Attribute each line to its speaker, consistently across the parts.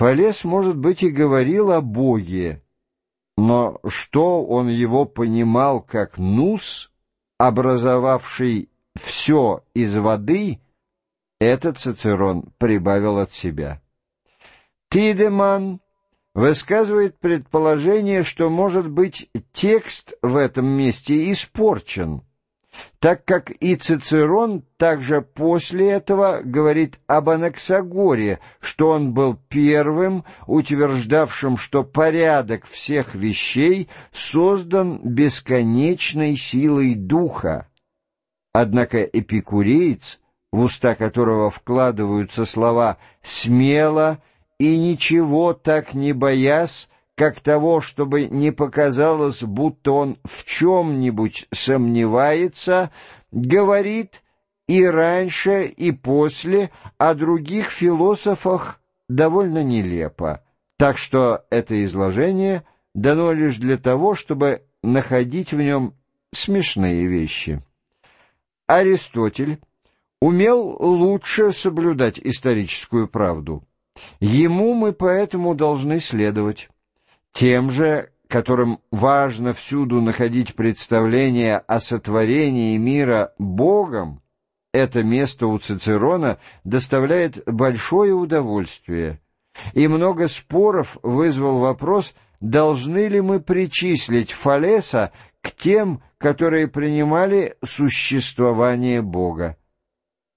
Speaker 1: Фалес, может быть, и говорил о Боге, но что он его понимал как нус, образовавший все из воды, этот Цицерон прибавил от себя. Тидеман высказывает предположение, что, может быть, текст в этом месте испорчен, так как и Цицерон также после этого говорит об Анаксагоре, что он был первым, утверждавшим, что порядок всех вещей создан бесконечной силой духа. Однако эпикуреец, в уста которого вкладываются слова «смело» и «ничего так не боясь», как того, чтобы не показалось, будто он в чем-нибудь сомневается, говорит и раньше, и после о других философах довольно нелепо. Так что это изложение дано лишь для того, чтобы находить в нем смешные вещи. Аристотель умел лучше соблюдать историческую правду. Ему мы поэтому должны следовать. Тем же, которым важно всюду находить представление о сотворении мира Богом, это место у Цицерона доставляет большое удовольствие. И много споров вызвал вопрос, должны ли мы причислить Фалеса к тем, которые принимали существование Бога.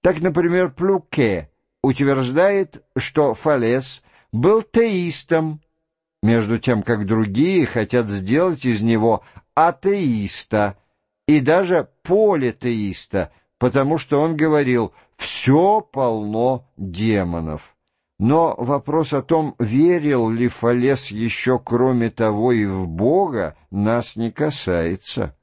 Speaker 1: Так, например, Плюке утверждает, что Фалес был теистом, между тем как другие хотят сделать из него атеиста и даже политеиста, потому что он говорил «все полно демонов». Но вопрос о том, верил ли Фалес еще кроме того и в Бога, нас не касается.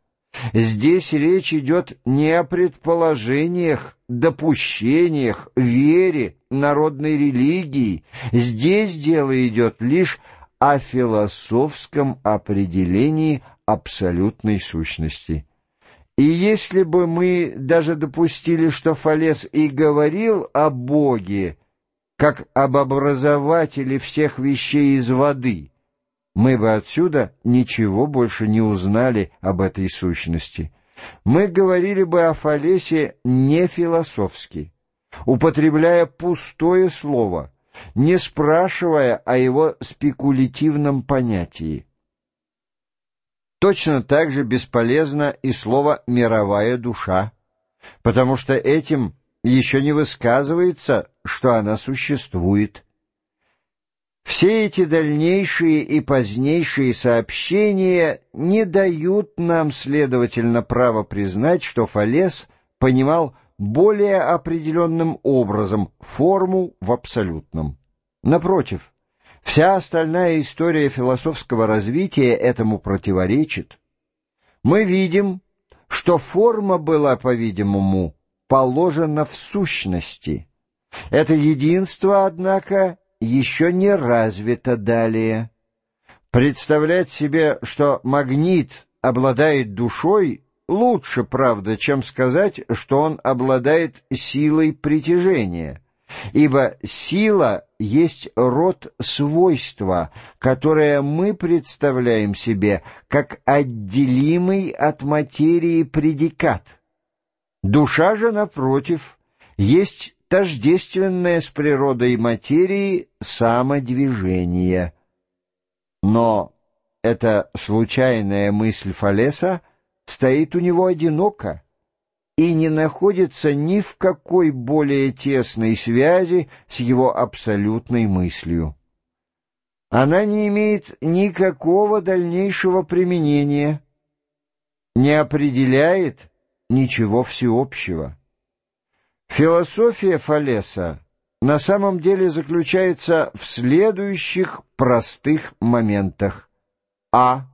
Speaker 1: Здесь речь идет не о предположениях, допущениях, вере, народной религии. Здесь дело идет лишь о философском определении абсолютной сущности. И если бы мы даже допустили, что Фалес и говорил о Боге, как об образователе всех вещей из воды, мы бы отсюда ничего больше не узнали об этой сущности. Мы говорили бы о Фалесе не философски, употребляя пустое слово — не спрашивая о его спекулятивном понятии. Точно так же бесполезно и слово «мировая душа», потому что этим еще не высказывается, что она существует. Все эти дальнейшие и позднейшие сообщения не дают нам, следовательно, право признать, что Фалес понимал более определенным образом форму в абсолютном. Напротив, вся остальная история философского развития этому противоречит. Мы видим, что форма была, по-видимому, положена в сущности. Это единство, однако, еще не развито далее. Представлять себе, что магнит обладает душой, Лучше, правда, чем сказать, что он обладает силой притяжения, ибо сила есть род свойства, которое мы представляем себе как отделимый от материи предикат. Душа же, напротив, есть тождественное с природой материи самодвижение. Но эта случайная мысль Фалеса — стоит у него одиноко и не находится ни в какой более тесной связи с его абсолютной мыслью. Она не имеет никакого дальнейшего применения, не определяет ничего всеобщего. Философия Фалеса на самом деле заключается в следующих простых моментах. А.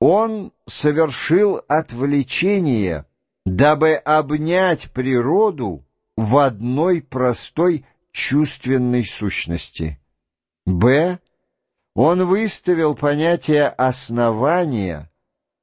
Speaker 1: Он совершил отвлечение, дабы обнять природу в одной простой чувственной сущности. Б. Он выставил понятие основания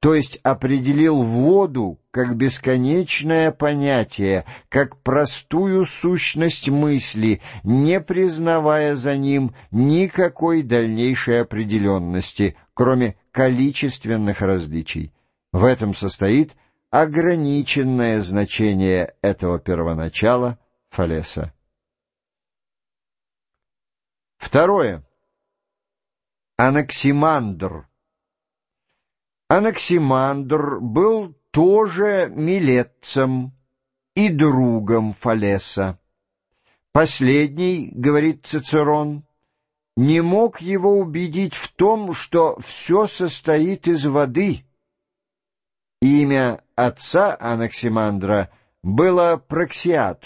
Speaker 1: то есть определил воду как бесконечное понятие, как простую сущность мысли, не признавая за ним никакой дальнейшей определенности, кроме количественных различий. В этом состоит ограниченное значение этого первоначала Фалеса. Второе. Анаксимандр. Анаксимандр был тоже милетцем и другом Фалеса. Последний, говорит Цицерон, не мог его убедить в том, что все состоит из воды. Имя отца Анаксимандра было Проксиат.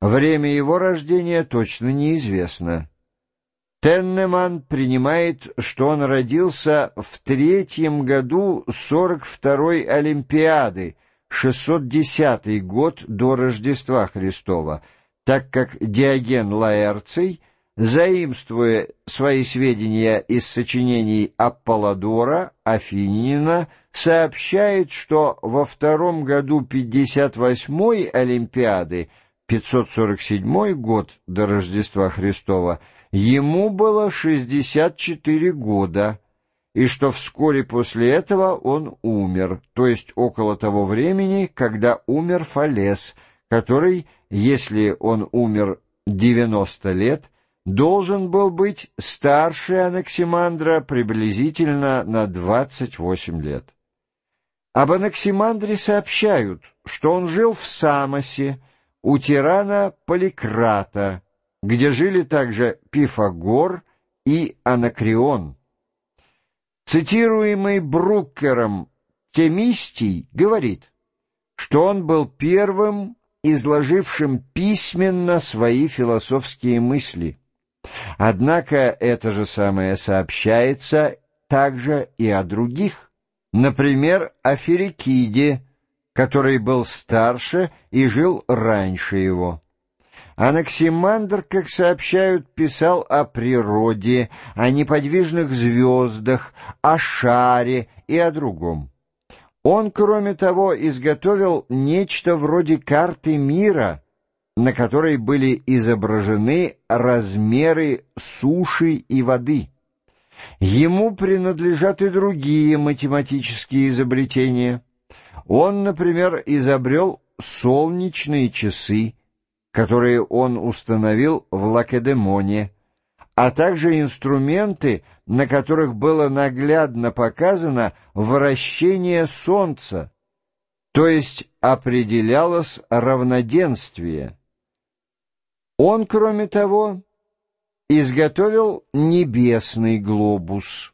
Speaker 1: Время его рождения точно неизвестно. Теннеман принимает, что он родился в третьем году 42-й Олимпиады, 610 год до Рождества Христова, так как Диоген Лаэрций, заимствуя свои сведения из сочинений Аполлодора, Афинина, сообщает, что во втором году 58-й Олимпиады, 547 год до Рождества Христова, ему было 64 года, и что вскоре после этого он умер, то есть около того времени, когда умер Фалес, который, если он умер 90 лет, должен был быть старше Анаксимандра приблизительно на 28 лет. Об Анаксимандре сообщают, что он жил в Самосе у тирана Поликрата, где жили также Пифагор и Анакреон. Цитируемый Бруккером Темистий говорит, что он был первым, изложившим письменно свои философские мысли. Однако это же самое сообщается также и о других, например, о Ферикиде, который был старше и жил раньше его. Анаксимандр, как сообщают, писал о природе, о неподвижных звездах, о шаре и о другом. Он, кроме того, изготовил нечто вроде карты мира, на которой были изображены размеры суши и воды. Ему принадлежат и другие математические изобретения. Он, например, изобрел солнечные часы, которые он установил в Лакедемоне, а также инструменты, на которых было наглядно показано вращение Солнца, то есть определялось равноденствие. Он, кроме того, изготовил небесный глобус.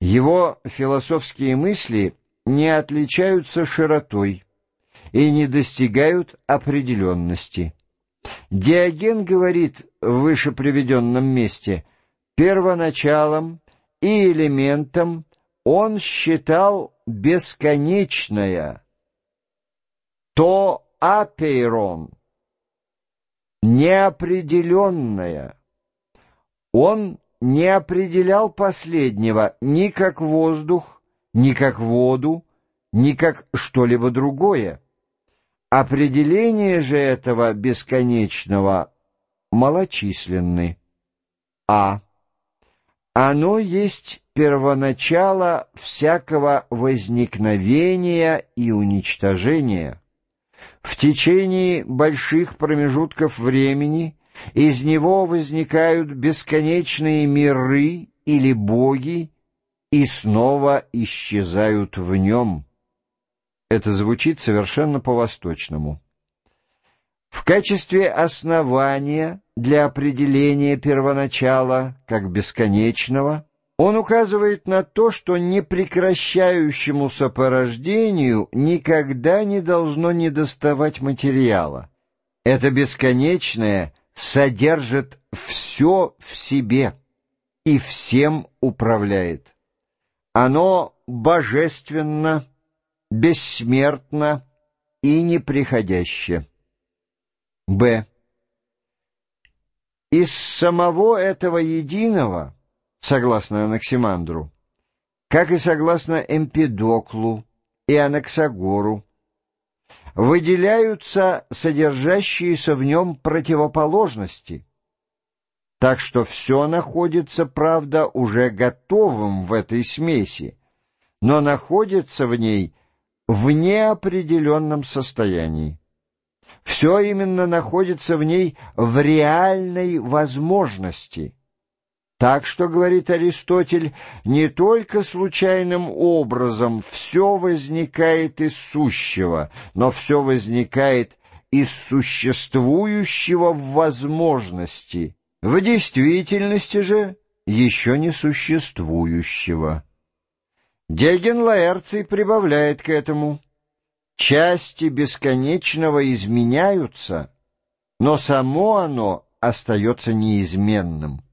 Speaker 1: Его философские мысли не отличаются широтой и не достигают определенности. Диоген говорит в выше приведенном месте, первоначалом и элементом он считал бесконечное, то апейрон, неопределенное. Он не определял последнего ни как воздух, ни как воду, ни как что-либо другое. Определение же этого бесконечного малочисленны. А. Оно есть первоначало всякого возникновения и уничтожения. В течение больших промежутков времени из него возникают бесконечные миры или боги и снова исчезают в нем. Это звучит совершенно по-восточному. В качестве основания для определения первоначала как бесконечного он указывает на то, что непрекращающемуся порождению никогда не должно недоставать материала. Это бесконечное содержит все в себе и всем управляет. Оно божественно, бессмертно и неприходяще. Б. Из самого этого единого, согласно Анаксимандру, как и согласно Эмпидоклу и Анаксагору, выделяются содержащиеся в нем противоположности, так что все находится, правда, уже готовым в этой смеси, но находится в ней в неопределенном состоянии. Все именно находится в ней в реальной возможности – так что, говорит Аристотель, не только случайным образом все возникает из сущего, но все возникает из существующего в возможности, в действительности же еще не существующего. Диоген Лаэрций прибавляет к этому. Части бесконечного изменяются, но само оно остается неизменным.